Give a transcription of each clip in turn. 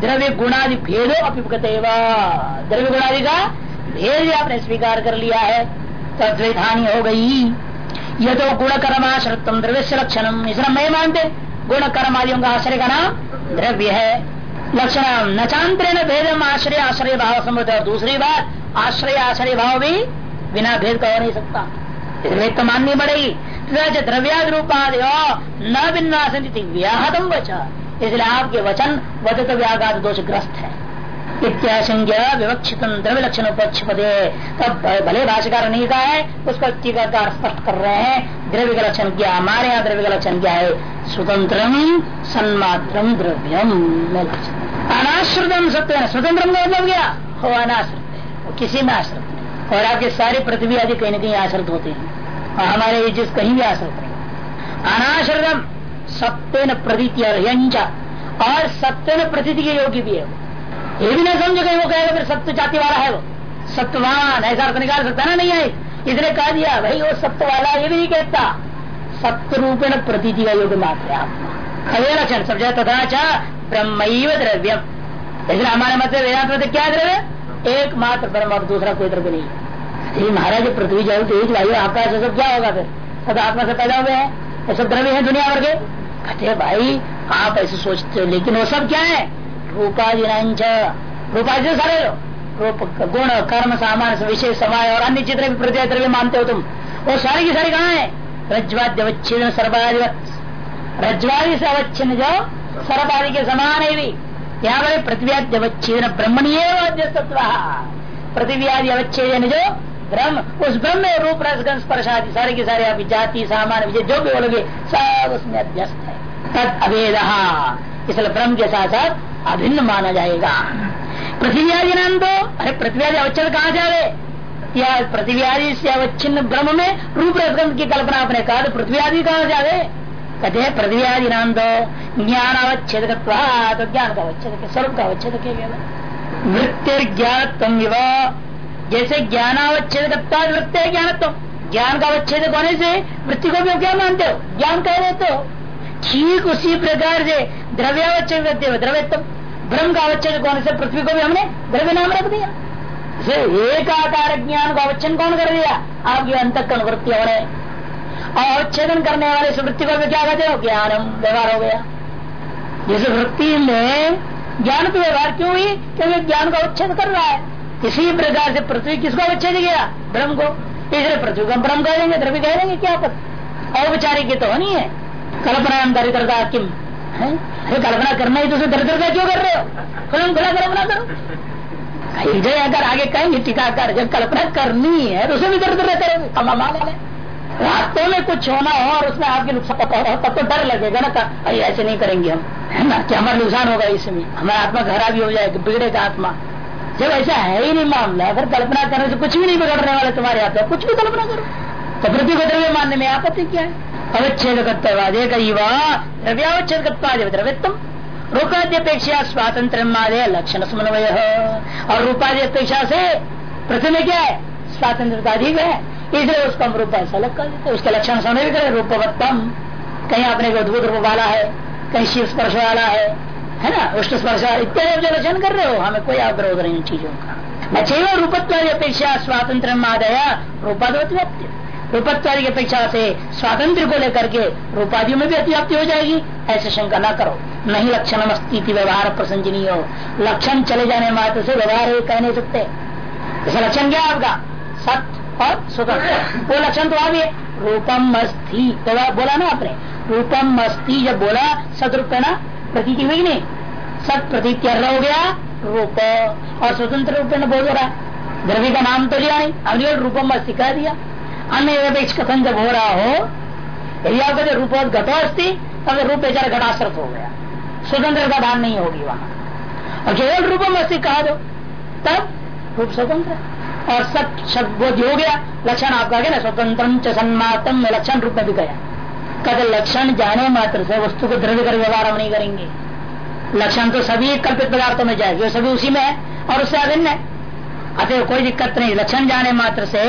द्रव्य गुणादि भेदो अपिपते द्रव्य गुणादि का भेद भी आपने स्वीकार कर लिया है। तद्विधानी हो गई। यह तो गुण कर्म आश्रतम द्रव्य से इसलिए मैं मानते। गुण कर्म आदियों का आश्रय का नाम द्रव्य है। लक्षण न चांतरेण भेदम आश्रय आश्रय भाव समृद्ध और दूसरी बात, आश्रय आश्रय भाव भी बिना भेद का हो नहीं सकता। भेद तो माननी पड़ेगी। द्रव्याद रूपाद न संति व्याहतम वचन इसलिए आपके वचन वदत व्याघात दोष ग्रस्त है। विवक्षित द्रव्य लक्षण उपक्षपदे तब भले भाषाकार नहीं कहा है उसका टीकाकार स्पष्ट कर रहे हैं द्रव्य का लक्षण क्या हमारे यहाँ द्रव्य का लक्षण क्या है। स्वतंत्र सन्मात्रम, द्रव्यम अनाश्रितम सत्य स्वतंत्र क्या? हो अनाश्रित किसी में आश्रित और आपके सारी पृथ्वी आदि कहीं ना कहीं आश्रित होते हैं। और हमारे ये चीज़ कहीं भी आश्रित नहीं अनाश्रितम सत्य न प्रतीति और सत्य न प्रतीति के योग्य भी है ये भी ना समझो कहीं वो कहेगा फिर सत्य जाति वाला है वो। सत्यवान, ऐसा अर्थ निकाल सकता ना नहीं है। इसने कह दिया, भाई, वो सत्य वाला ये भी नहीं कहता। सत्य रूपेण प्रतीति का योग मात्र आत्मा। अवे लक्षण समझा तथा ब्रह्म द्रव्यम। इसलिए हमारे मत वेदांत में क्या द्रव्य? एकमात्र ब्रह्म और दूसरा कोई द्रव्य नहीं ये महाराज पृथ्वी जल तेज वायु आकाश सब क्या होगा फिर? सब आत्मा से पैदा हुए हैं। ये सब द्रव्य है दुनिया भर के। कहते भाई, आप ऐसे सोचते हो, लेकिन वो सब क्या है? रूपाधि रूपाधि सारे रूप, गुण, कर्म, सामान्य, विशेष, समय और अन्य चित्र भी प्रत्यय द्रव्य मानते हो तुम, वो सारी की सारी कहाँ है? रज्वाद्य अवच्छिन्न, सर्वादि रज्वादि से अवच्छिन्न जो, सर्वादि के समान है भी। यहाँ पर पृथ्व्याद्य अवच्छेदन ब्रह्मणीय पृथ्वी आदि अवच्छेदन जो, ब्रह्म, उस ब्रह्म में रूप रसगन स्पर्श आदि सारे की सारे अभी जाति, सामान्य विजय जो भी बोलोगे, सब उसमें अध्यस्त है। तद अभेद इसलिए ब्रह्म के साथ साथ अभिन्न माना जाएगा। पृथ्वी आदि नाम तो अरे पृथ्वी आदि अवच्छेद कहाँ जावे या पृथ्वी आदि से अवच्छिन्न ब्रह्म में रूप रसगंध की कल्पना आपने कहा तो पृथ्वी आदि कहाँ जावे कहते हैं पृथ्वी आदि नाम तो ज्ञान अवच्छेद तो ज्ञान का अवच्छेद स्वरूप का अवच्छेद वृत्ति ज्ञान जैसे ज्ञानावच्छेद वृत्ति ज्ञानत्व ज्ञान का अवच्छेद होने से वृत्ति को भी क्या मानते हो? ज्ञान कह रहे तो ठीक उसी प्रकार से द्रव्यावच्छेद द्रव्यत्व ब्रह्म का अवच्छेद कौन से पृथ्वी को भी हमने द्रव्य नाम रख दिया। एक आकार ज्ञान का अवच्छेद कौन कर दिया? आपकी अंतकरण वृत्ति होने और अवच्छेदन करने वाले इस वृत्ति को भी क्या कहते हो? ज्ञानम, व्यवहार हो गया। जिस वृत्ति में ज्ञान तो व्यवहार क्यों हुई? क्योंकि ज्ञान का उच्छेद कर रहा है। इसी प्रकार से पृथ्वी किसको अवच्छेद किया? ब्रह्म को। इसलिए पृथ्वी को ब्रह्म कह देंगे द्रव्य कह देंगे क्या पता औपचारिक तो नहीं है। कल्पना दरिद्रता किम? अरे कल्पना करना ही तो दरिद्रता क्यों कर रहे हो? खुलम खुला कल्पना करो। जय अगर आगे कहेंगे टीकाकार जब कल्पना करनी है तो उसे भी दरिद्र करोगे। कमा वाले रास्तों में कुछ होना हो और उसमें आपके नुकसान पता हो तब तो डर लगेगा ना अरे ऐसे नहीं करेंगे हम। है ना? कि हमारा नुकसान होगा इसमें। हमारा आत्मा खराब भी हो जाएगा बिगड़ेगा आत्मा। जब ऐसा है ही नहीं मामला, अगर कल्पना करने से कुछ भी नहीं बिगड़ने वाले तुम्हारे हाथ कुछ भी कल्पना करो। तो को मानने में आपत्ति क्या है? अवच्छेद द्रव्यावच्छेद द्रव्यत्म रूपाधि अपेक्षा स्वातंत्र लक्षण समन्वय और रूपाधि अपेक्षा से प्रथम क्या है स्वातंत्रता अधिक है इसलिए उसको हम रूप ऐसा अलग कर देते उसके लक्षण समन्वय करें रूपवत्तम कहीं अपने को अद्भुत रूप वाला है, कहीं शिव स्पर्श वाला है है ना? उष्ट स्पर्श इत्यादि जो लक्षण कर रहे हो, हमें कोई आग्रह नहीं चीज़ों का। बचे रूपत्व अपेक्षा स्वातंत्र मादया रूपाधि व्यक्ति। रूपत्वादि की अपेक्षा से स्वातंत्र को लेकर के रूपाधियों में भी अतिव्याप्ति हो जाएगी। ऐसे शंका न करो। नहीं लक्षण अस्थिति व्यवहार प्रसंजनीय। हो लक्षण चले जाने मात्र से व्यवहार कह नहीं सकते। ऐसा लक्षण क्या आपका? सत्य और स्वतंत्र वो लक्षण तो आ गए रूपम अस्थि तो बोला ना आपने? रूपम अस्थि जब बोला सदरूप ना प्रतीति हुई नहीं? सत प्रतीत हो गया, रूप और स्वतंत्र रूप में बोल रहा है। द्रव्य का नाम तो लिया नहीं। हमने रूपम अस्थि कह दिया। अन्य निरपेक्ष कथन जब हो रहा हो यदि आप कहते रूप घटो अस्थि तब रूप बेचारा घटाश्रत हो गया। स्वतंत्र का दान नहीं होगी वहाँ। और केवल रूपम अस्थि कहा दो, तब रूप स्वतंत्र। और सब शब्द हो गया, लक्षण आपका क्या ना, स्वतंत्र सन्मातम में लक्षण रूप में भी गया कद लक्षण जाने मात्र से वस्तु को द्रव्य कर व्यवहार हम नहीं करेंगे। लक्षण तो सभी कल्पित पदार्थों में जाएगी सभी उसी में है, और उससे अभिन्न है अतः कोई दिक्कत नहीं, लक्षण जाने मात्र से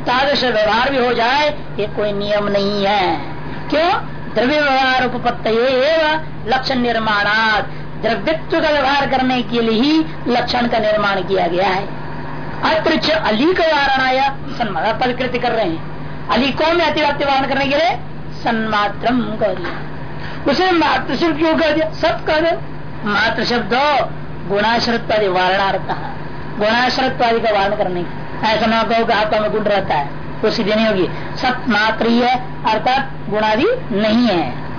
तादृश व्यवहार भी हो जाए, ये कोई नियम नहीं है। क्यों? द्रव्य व्यवहार उपपत्त लक्षण निर्माणात। द्रव्यत्व का व्यवहार करने के लिए ही लक्षण का निर्माण किया गया है। अत्र अली का वारणाया सन्मात्र परिकृति कर रहे हैं। अली को में अतिव्याप्ति वारण करने के लिए सन्मात्रम कह दिया। उसे मातृ शब्द क्यों कह दिया? सब कह दे मातृ शब्द गुणाश्रत्वादि वारणार्थ। गुणाश्रत्वादि का वारण करने ऐसा ना कहो कि हाथों में गुण रहता है। तो सीधे नहीं होगी। सत मात्र ही अर्थात गुणादि नहीं है।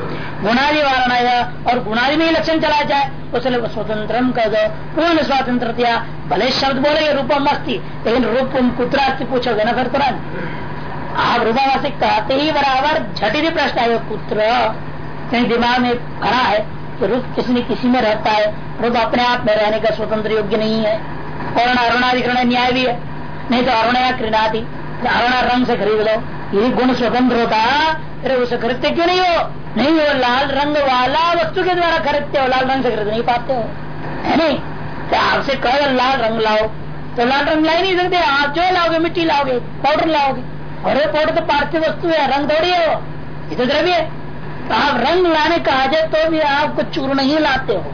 गुणादि वारण और गुणादि में ही लक्षण चला जाए, उसने स्वतंत्र कर दो। पूर्ण स्वतंत्र भले शब्द बोले रूपम मस्ती लेकिन रूपम कुतरा पूछोगे ना फिर तुरंत। आप रूपावासी कहते ही बराबर झटी प्रश्न आए पुत्र कहीं दिमाग में भरा है कि रूप किसी किसी में रहता है। रूप अपने आप में रहने का स्वतंत्र योग्य नहीं है। और अरुणाधिकरण न्याय भी है। नहीं तो अरुण या कृणादि अरुणा रंग से खरीद लो। ये गुण स्वतंत्र होता। अरे उसे खरीदते क्यों नहीं हो? नहीं हो, लाल रंग वाला वस्तु के द्वारा खरीदते हो। लाल रंग से खरीद नहीं पाते हो। है नहीं? तो आपसे कहो लाल रंग लाओ। तो लाल रंग ला ही नहीं सकते। आप जो लाओगे, मिट्टी लाओगे, पाउडर लाओगे। अरे पाउडर तो पार्थिव वस्तु है, रंग थोड़ी है वो। ये तो द्रव्य तो आप रंग लाने का जाए तो भी आप कुछ चूर्ण नहीं लाते हो।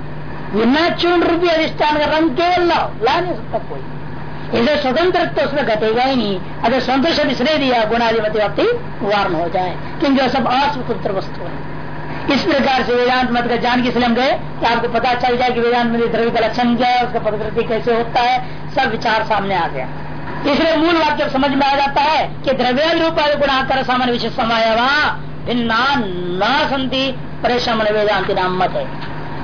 बिना चूर्ण रूपी अधिष्ठान का रंग केवल लाओ। ला नहीं सकता कोई। इसे स्वतंत्र तो उसमें घटेगा ही नहीं। अगर संतोष इसलिए दिया गुणाधिपति व्याप्ति वारण हो जाए। क्योंकि सब अस्वतंत्र वस्तु है। इस प्रकार से वेदांत मत का जान के इसलिए गए? आपको पता चल जाए कि वेदांत में द्रव्य का लक्षण क्या है, उसका प्रकृति कैसे होता है, सब विचार सामने आ गया। इसलिए मूल वाक्य समझ में आ जाता है कि द्रव्य रूप गुणाकर सामान्य विशेष समय भिन्ना न संति परेशान वेदांति नाम मत है।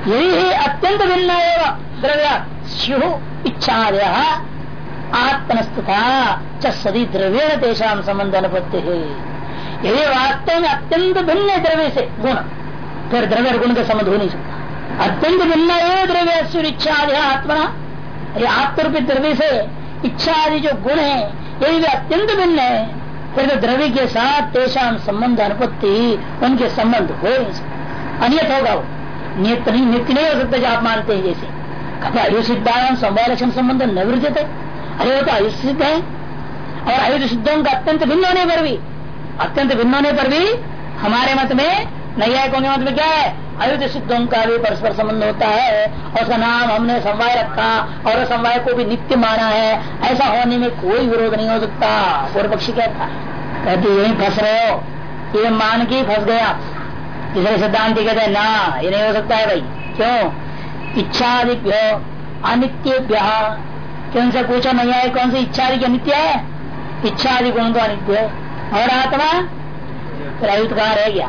यही अत्यंत भिन्न द्रव्य शिव इच्छा आत्मनस्तुता सदी द्रव्य तेषा संबंध अनुपत्ति है यदि वास्तव में अत्यंत भिन्न द्रव्य से, गुण। फिर द्रव्य गुण का संबंध हो नहीं सकता। अत्यंत भिन्न है द्रव्य इच्छा आदि आत्मना आत्मरूपी द्रव्य से इच्छा आदि जो गुण है यदि भी अत्यंत भिन्न है, फिर तो द्रव्य के साथ तेषा संबंध अनुपत्ति उनके संबंध हो नहीं सकता। अनियत होगा वो। नियत नहीं, नित्य नहीं हो सकता, जो आप मानते हैं जैसे। कभी आयु सिद्धांत समवाय लक्षण संबंध, निवृत्त है। अरे वो तो आयुष है और आयुष सिद्धों का अत्यंत भिन्न होने पर भी अत्यंत भिन्न होने पर भी हमारे मत में नैयायिकों के मत में क्या है? आयुध सिद्धों का भी परस्पर संबंध होता है, और उसका नाम हमने समवाय रखा, और समवाय को भी नित्य माना है। ऐसा होने में कोई विरोध नहीं हो सकता, पूर्व पक्षी कहता। कहते, यही फंस रहे हो। ये मान के फंस गया। इसलिए सिद्धांत कहते हैं, ना, ये नहीं हो सकता है भाई। क्यों? इच्छा अधिक अनित्य क्यों से पूछा नहीं आए कौन सी इच्छा आदि अनित्य है? इच्छा आदि गुण तो अनित्य है। और आत्मा? अयुत कहा रह गया।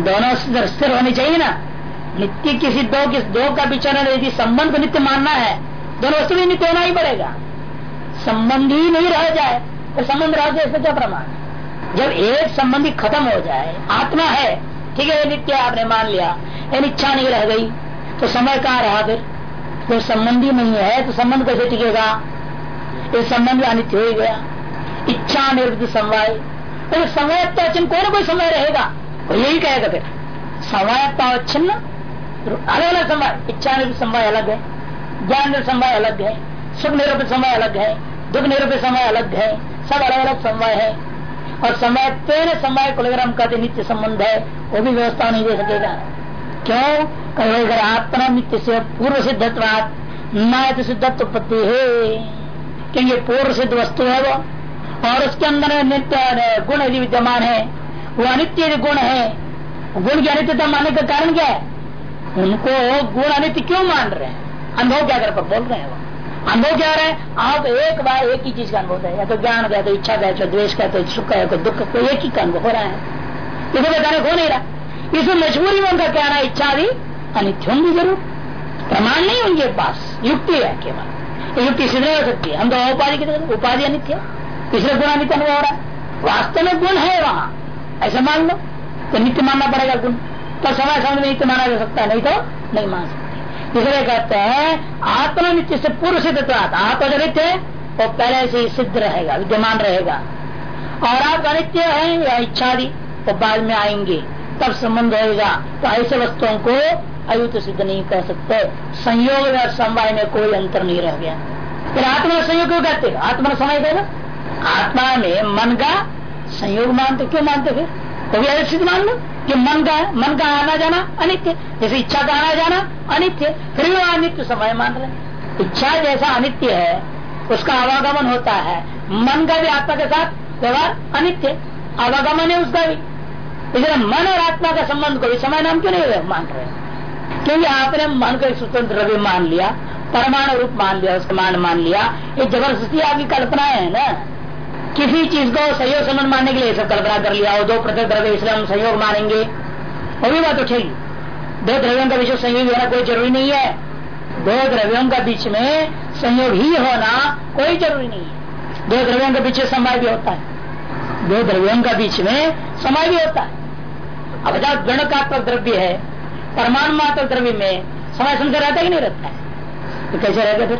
दोनों स्थिर होनी चाहिए ना। नित्य किसी दो किस दो का विचरण यदि संबंध को नित्य मानना है, दोनों वस्तु भी नित्य होना ही पड़ेगा। संबंध ही नहीं रह जाए तो संबंध रह जाए क्या प्रमाण? जब एक संबंधी खत्म हो जाए, आत्मा है, ठीक है, नित्य आपने मान लिया, यानी इच्छा नहीं रह गई तो समय कहाँ रहा फिर? कोई संबंधी नहीं है तो संबंध कैसे टिकेगा? इस संबंध अनित्य हो गया। इच्छा निवृत्ति समवाय। तो समवायत्वाचिन्न कोई ना कोई समय रहेगा? वो यही कहेगा फिर। समवायत्वाचिन्न अलग अलग समय इच्छा निवृत्ति समय अलग है। ज्ञान निवृत्त समय अलग है। सुख निरूपित समय अलग है। दुख निरूपित समय अलग है। सब अलग अलग समय है। और समय तेरे समय को लेकर हम कहते नित्य संबंध है। वो भी व्यवस्था नहीं दे सकेगा। क्यों? अगर आत्मा नित्य से पूर्व सिद्धत्वात न सिद्धत्व उत्पत्ति है। क्योंकि पूर्व सिद्ध वस्तु है वो, और उसके अंदर नित्य गुण यदि विद्यमान है, वो अनित्य गुण है, गुण की अनित्यता मानने का कारण क्या है? उनको गुण अनित्य क्यों मान रहे हैं? अनुभव क्या कर बोल रहे हैं वो? अनुभव क्या रहे हैं? आप एक बार एक ही चीज़ का अनुभव है या तो ज्ञान का तो इच्छा का तो द्वेष का तो सुख का तो दुख का एक ही का अनुभव हो रहा है। इसे बताने हो नहीं रहा। इसमें मजबूरी में उनका कहना इच्छा भी अनित्य होंगी ज़रूर। प्रमाण नहीं उनके पास। युक्ति है केवल। युक्ति सिद्ध नहीं हो सकती हम तो उपाधि की उपाधि अनित्य इसलिए गुण अनित्य अनुभव हो रहा है। वास्तव में गुण है वहाँ। ऐसा मान लो। तो नित्य मानना पड़ेगा गुण। तो समय समय में नित्य माना जा सकता है। नहीं तो नहीं मान सकते। इसलिए कहते हैं, आत्मा नित्य से पूर्व सिद्ध तो आत्मा जो नित्य है, वो पहले से ही सिद्ध रहेगा, विद्यमान रहेगा। और आप नित्य है या इच्छा दी तो बाद में आएँगे। तब संबंध होगा तो ऐसे वस्तुओं को अयुत सिद्ध नहीं कह सकते। संयोग और समवाय में कोई अंतर नहीं रह गया। फिर आत्मा संयोग क्यों कहते आत्मा समय कहना। आत्मा में मन का संयोग मानते, क्यों मानते फिर? तो भी अयुत सिद्ध मान लो कि मन का मन का आना जाना अनित्य। जैसे इच्छा का आना जाना अनित्य। फिर भी अनित्य समय मान रहे इच्छा जैसा अनित्य है, उसका आवागमन होता है। मन का भी आत्मा के साथ व्यवहार अनित्य। आवागमन है उसका भी। इसलिए मन और आत्मा का संबंध को भी समय नाम क्यों नहीं मान रहे क्योंकि आपने मन को एक स्वतंत्र द्रव्य मान लिया, परमाणु रूप मान लिया, उसका मान मान लिया, ये ज़बरदस्ती आपकी कल्पना है ना? किसी चीज़ को सहयोग संबंध मानने के लिए सब कल्पना कर लिया, और दो प्रत्येक द्रव्य इसलिए हम सहयोग मानेंगे, वो भी बात उठेगी। दो द्रव्यों का बीच संयोग होना कोई ज़रूरी नहीं है। दो द्रव्यों का बीच में संयोग ही होना कोई ज़रूरी नहीं है। दो द्रव्यों के बीच समय भी होता है। दो द्रव्यों का बीच में समय भी होता है। अब जब गणकात्मक द्रव्य है परमाणु मात्र द्रव्य में समय संशय रहता ही नहीं रहता है। तो कैसे रहेगा फिर?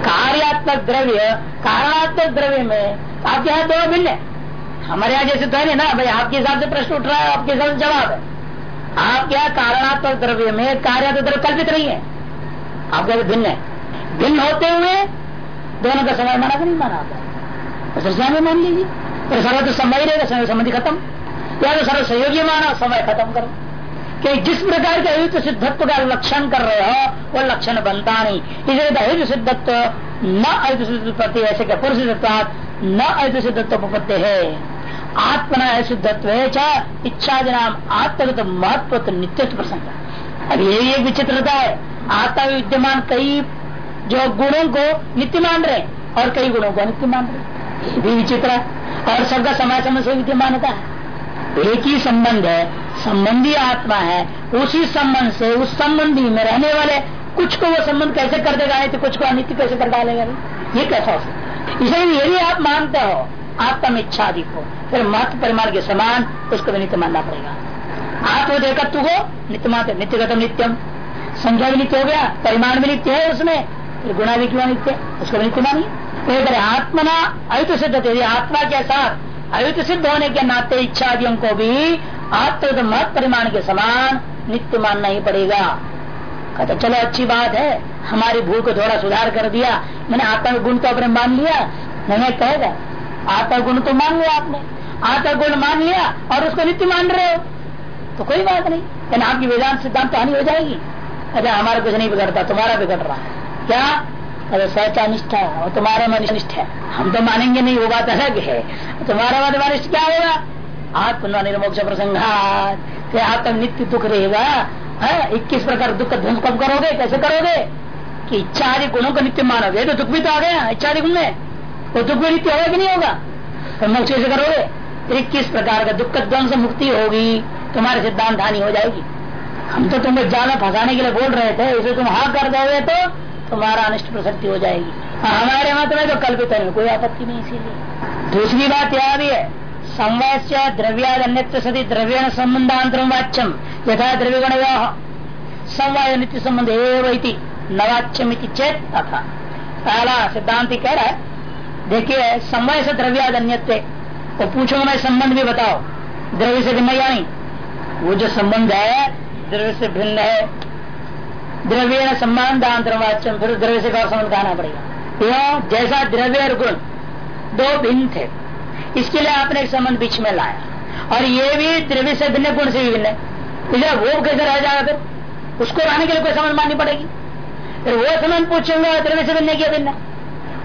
कार्यात्मक द्रव्य कारणात्मक द्रव्य में आपके यहाँ दो भिन्न है। हमारे यहाँ जैसे तो है ना, भाई आपके हिसाब से प्रश्न उठ रहा है, आपके हिसाब से जवाब है। आपके यहाँ कारणात्मक द्रव्य में कार्यात्मक द्रव्य कल्पित नहीं है। आपके भिन्न है। भिन्न होते हुए दोनों का समय माना नहीं माना आता तो में मान लीजिए। तो सर्व तो समय रहेगा, समय संबंधी खत्म। या तो सर्व सहयोगी माना, समय खत्म करो। कि जिस प्रकार के अयुक्त सिद्धत्व का लक्षण कर रहे हो, वो लक्षण बनता नहीं। इसलिए अयुक्त सिद्धत्व न अयुत सिद्धत्व ऐसे क्या पुरुष सिद्धत्व न अयुत सिद्धत्व उपत्ति है। आत्मना सिद्धत्व इच्छा नाम आत्मगत महत्व नित्यत्व प्रसंग अब यही एक विचित्रता है। आत्मा विद्यमान कई जो गुणों को नित्य मान रहे और कई गुणों को अनित्य मान रहे ये भी विचित्र है। और सबका समय समय से विद्यमानता है। एक ही संबंध है, संबंधी आत्मा है, उसी संबंध से, उस संबंधी में रहने वाले कुछ को वो संबंध कैसे कर देगा? तो कुछ को अनित्य कैसे कर डालेगा ये कैसा हो सकता इसलिए यदि आप मानते हो आत्म इच्छा आदि को। फिर महत्व परिमाण के समान उसको भी नित्य मानना पड़ेगा। आत्म तू को नित्य मात्र नित्यगतम नित्यम। संख्या भी नित्य हो गया, परिमाण भी नित्य है उसमें। फिर गुणा भी क्यों नित्य? उसको भी नित्य मानिए। तो आत्मना अयुत सिद्ध आत्मा के साथ अयुत सिद्ध होने के नाते इच्छा आदियों को भी आत्म परिमाण के समान नित्य मानना ही पड़ेगा कहते चलो अच्छी बात है हमारी भूल को थोड़ा सुधार कर दिया मैंने आत्मा गुण तो अपने मान लिया नहीं कहेगा आत्मा गुण तो मान लिया आपने आत्मा गुण मान लिया और उसको नित्य मान रहे हो तो कोई बात नहीं लेकिन आपकी वेदांत सिद्धांत तो हानि हो जाएगी अच्छा हमारा कुछ नहीं बिगड़ता तुम्हारा बिगड़ रहा है क्या अरे सचा निष्ठा है और तुम्हारा मन निष्ठ है। हम तो मानेंगे नहीं वो बात अलग है। तुम्हारा मन अनिष्ट क्या होगा? आत्म निर्मोक्ष प्रसंघात आत्म नित्य दुख रहेगा। हाँ, इक्कीस प्रकार दुख ध्वंस कब करोगे कैसे करोगे? कि इच्छा आदि गुणों का नित्य मानोगे तो दुख भी तो आ गया इच्छा आदि गुण में। वो दुख भी नित्य होगा कि नहीं होगा? तो मोक्ष कैसे करोगे? इक्कीस प्रकार का दुख ध्वंस मुक्ति होगी। तुम्हारे सिद्धांत हानि हो जाएगी। हम तो तुम्हें ज़्यादा फंसाने के लिए बोल रहे थे इसे तुम हाँ कर दोगे तो तुम्हारा अनिष्ट प्रसक्ति हो जाएगी। हाँ, हमारे मत में तो कल्पित है कोई आपत्ति नहीं इसीलिए। दूसरी बात यह भी है समवाय द्रव्याद सदी द्रव्य संबंधांतरम वाच्यम यथा द्रव्य गण समवाय नित्य संबंध एवं नवाच्यम चेत तथा। पहला सिद्धांत कह रहा है देखिए समवाय से द्रव्याद अन्य तो पूछो मैं संबंध भी बताओ। द्रव्य से भिन्न या नहीं? वो जो संबंध है द्रव्य से भिन्न है द्रव्य सम्मान दांतरवाच्यम फिर द्रव्य से और संबंध कहना पड़ेगा। क्यों? जैसा द्रव्य और गुण दो भिन्न थे। इसके लिए आपने एक संबंध बीच में लाया। और ये भी द्रव्य से भिन्न, गुण से भिन्न। है वो कैसे रह जाएगा फिर? उसको रहने के लिए कोई समझ माननी पड़ेगी। फिर वो संबंध पूछेंगे, द्रव्य से भिन्न किया भिन्न।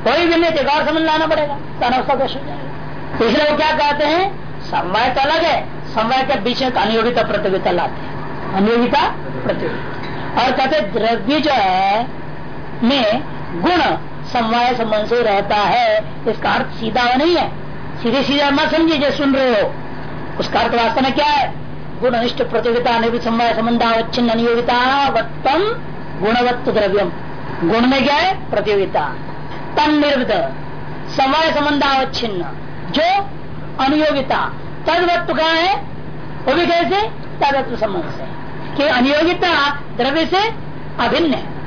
कोई भिन्न थे, और समझ लाना पड़ेगा। उसका दोष हो जाएगा इसलिए वो क्या कहते हैं? समय तो अलग है। समय के बीच में अनियोगिता प्रतियोगिता लाते हैं। अनियोगिता प्रतियोगिता। और कहते द्रव्य जो है, में गुण समवाय संबंध से रहता है। इसका अर्थ सीधा नहीं है। सीधे सीधा मत समझिए, जो सुन रहे हो। उसका अर्थ वास्तव में क्या है? गुण अनिष्ट प्रतियोगिता निर्भित समय संबंधावच्छिन्न अनियोगिता वत्तम गुणवत्त द्रव्यम। गुण में क्या है? प्रतियोगिता। तन निर्भित समय संबंधावच्छिन्न जो अनुयोगिता तदवत्व कहा है? वो भी कैसे? तदत्व संबंध से। कि अनियोगिता द्रव्य से अभिन्न है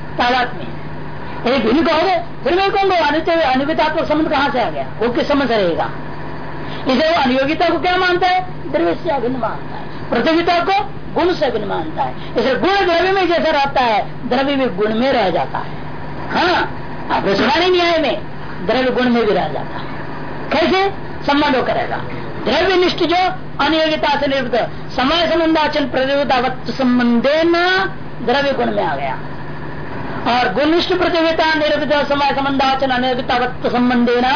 यदि भिन्न कहोगे फिर मैं कहूँगा अनियोगितात्मक संबंध कहाँ से आ गया? वो किस समझ से रहेगा? इसे वो अनियोगिता को क्या मानता है? द्रव्य से अभिन्न मानता है। प्रतियोगिता को गुण से अभिन्न मानता है। इसे गुण द्रव्य में जैसा रहता है, द्रव्य भी गुण में रह जाता है। हाँ आपने सुना नहीं न्याय में? द्रव्य गुण में भी रह जाता है। कैसे? संबंध करेगा द्रव्य निष्ठ जो अनियोगिता से निर्वृत समय संबंधाचन प्रतियोगिता संबंधे न द्रव्य गुण में आ गया। और गुणिष्ठ प्रतियोगिता निर्वृत समय संबंधाचन अनियोगिता संबंधे न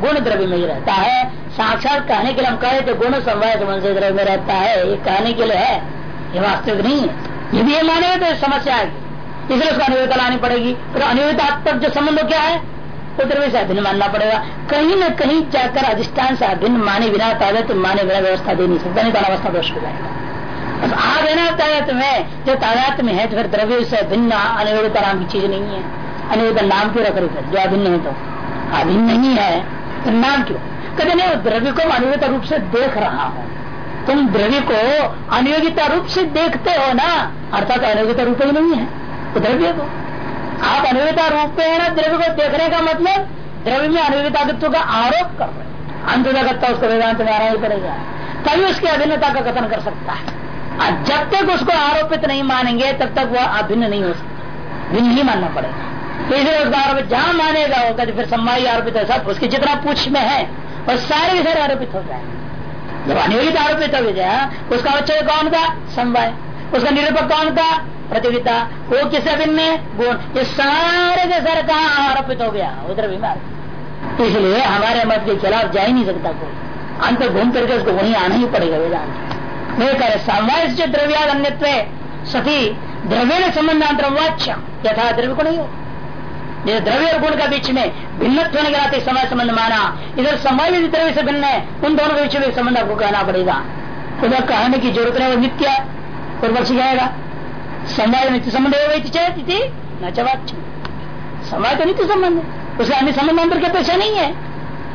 गुण द्रव्य में ही रहता है। साक्षात कहने के लिए हम कहे तो गुण समय संबंध से द्रव्य में रहता है। ये कहने के लिए है। ये वास्तविक नहीं है। यदि ये माने तो समस्या आएगी इसलिए उसको अनुयोगिता लानी पड़ेगी। फिर अनुयोगिता तक जो संबंध क्या है? तो द्रव्य से अभिन्न मानना पड़ेगा। कहीं न कहीं जाकर अधिष्ठान से अभिन्न माने बिना तादत माने बिना व्यवस्था दे नहीं सकता, नहीं तो अवस्था दोष हो जाएगा। बस आ गए में, जो तादात में है तो फिर द्रव्य से भिन्न अनुयोगिता नाम की चीज़ नहीं है। अनुयोगिता नाम क्यों रख रही जो अभिन्न है तो। अभिन्न नहीं है तो नाम क्यों? कहते नहीं द्रव्य को अनुयोगिता रूप से देख रहा हूँ। तुम द्रव्य को अनुयोगिता रूप से देखते हो ना? अर्थात अनुयोगिता रूप ही नहीं है तो द्रव्य को आप अनुयोगिता रूप में द्रव्य को देखने का मतलब द्रव्य में अनुयोगिता का आरोप कर रहे अंत तक उसको वेदांत में ही पड़ेगा तभी उसकी अभिन्नता का कथन कर सकता है। और जब तक उसको आरोपित नहीं मानेंगे, तब तक वह अभिन्न नहीं हो सकता। भिन्न ही मानना पड़ेगा। तो इसलिए उसका आरोपित जहाँ मानेगा होगा तो फिर सम्माई आरोपित है, सब उसकी जितना पूछ में है और सारे के आरोपित हो जाए जब अनियोगित आरोपित हो जाए उसका बच्चे कौन था? समवाय उसका निरूपक कौन था? प्रतियोगिता वो किस अभिन्न गुण, ये सारे के सारे कहा आरोपित हो गया। उधर बीमार इसलिए हमारे मत के खिलाफ जा ही नहीं सकता कोई। अंत घूम करके उसको वहीं आना ही पड़ेगा वेदांत नहीं करे समवाय से द्रव्यागन्य सती द्रव्य संबंधांतर वाच्य यथा द्रव्य को नहीं हो। जैसे द्रव्य और गुण का बीच में भिन्न होने के नाते समय संबंध माना। इधर समय भी द्रव्य से भिन्न है, उन दोनों के बीच में संबंध आपको कहना पड़ेगा। उधर कहने की ज़रूरत नहीं, वो नित्य पूर्वक्षी जाएगा समय नित्य संबंध है न चवाच समय तो नित्य संबंध है उसे अन्य संबंध अंतर की अपेक्षा नहीं है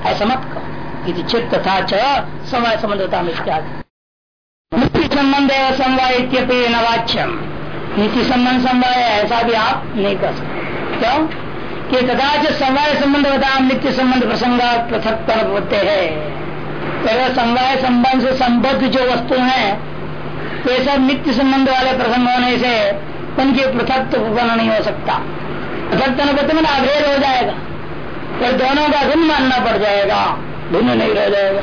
ऐसा मत कहो यदि चित्त तथा च समय संबंध होता नित्य संबंध है समवाय नवाच्यम नीति संबंध समवाय ऐसा भी आप नहीं कर सकते क्यों कि कदाच समय संबंध बता नित्य संबंध प्रसंग पृथक होते हैं समवाय संबंध से संबद्ध जो वस्तु है सब नित्य संबंध वाले प्रसंग होने से उनके पृथक उत्पन्न नहीं हो सकता। पृथक अनुपत्ति में अभेद हो जाएगा। फिर दोनों का भिन्न मानना पड़ जाएगा। भिन्न नहीं रह जाएगा।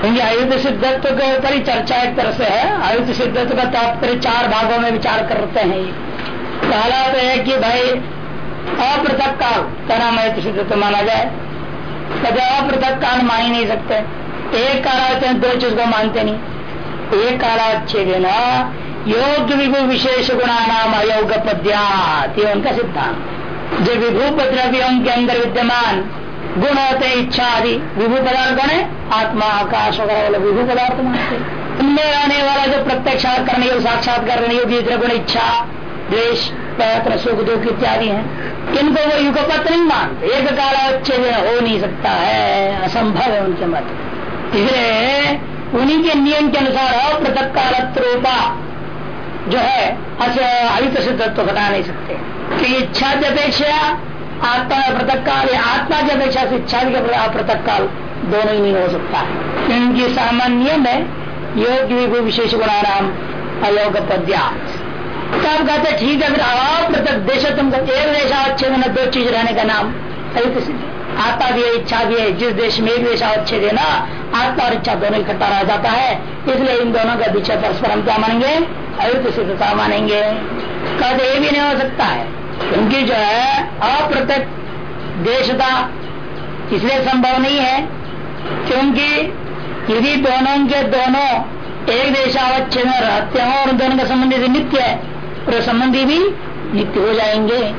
क्योंकि आयुध सिद्धत्व के ऊपर ही चर्चा एक तरह से है। आयुध सिद्धत्व का तात्पर्य चार भागों में विचार करते हैं। पहला तो है कि भाई, अपृथक काल का नाम सिद्ध तो माना जाए। कभी अपृथक काल मान ही नहीं सकते। एक कालावचन दो चीज़ को मानते नहीं। एक कालाच्छेद ना योग विभु विशेष गुणा नाम अयोग उनका सिद्धांत। जो विभू द्रव्यों के अंदर विद्यमान गुण होते इच्छा आदि विभू पदार्थ गण आत्मा आकाश वगैरह वाले विभू पदार्थ मानते रहने वाला जो प्रत्यक्षात करने योग साक्षात करने योग गुण इच्छा द्वेश प्रयत्न सुख, दुख इत्यादि है। इनको वो युगपत नहीं मानते। एक कालाच्छेद हो नहीं सकता है। असंभव है उनके मत। इसलिए उन्हीं के नियम के अनुसार अप्रथक कालत रूपा जो है अच्छा अहित सिद्धत्व बता नहीं सकते। कि इच्छा की अपेक्षा, आत्मा पृथक काल, या आत्मा की अपेक्षा से इच्छा के अपृथक काल दोनों ही नहीं हो सकता है। क्योंकि सामान्य में योग विशेष गुणाराम, अयोग पद्यास तब कहते ठीक है, फिर अप्रतक देश तुमको एक देश अच्छे में दो चीज़ रहने का नाम आत्मा भी है, इच्छा भी है। जिस देश में देश अच्छे देना आत्मा और इच्छा दोनों इकट्ठा रह जाता है। इसलिए इन दोनों का पीछे परस्पर हम क्या मानेंगे? अयुक्त सिद्धता मानेंगे। कहते ये भी नहीं हो सकता है। क्योंकि जो है अप्रत्यक देशता इसलिए संभव नहीं है, क्योंकि यदि दोनों के दोनों एक देशावच्छे में रहते हो और दोनों का संबंध नित्य है और संबंधी भी नित्य हो जाएँगे।